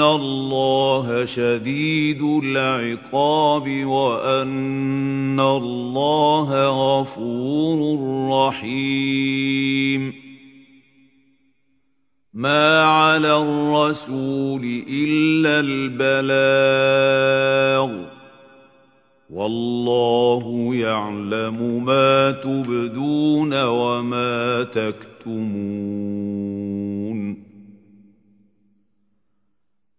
الله شديد العقاب وأن الله غفور رحيم ما على الرسول إلا البلاغ والله يعلم ما تبدون وما تكتمون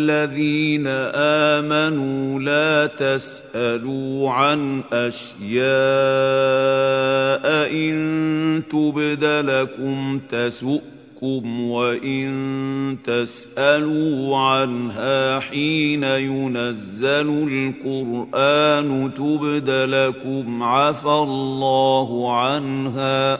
الذين آمنوا لا تسألوا عن أشياء إن تبد لكم تسؤ ربكم وإن تسألوا عنها حين ينزل القرآن تبد لكم عفى الله عنها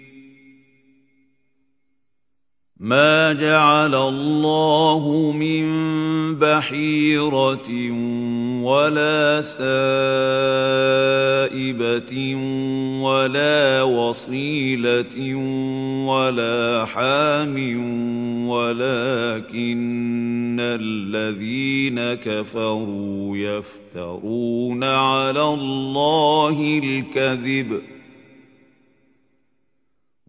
ما جعل الله من بحيرة ولا سائبة ولا وصيلة ولا حام ولكن الذين كفروا يفترون على الله الكذب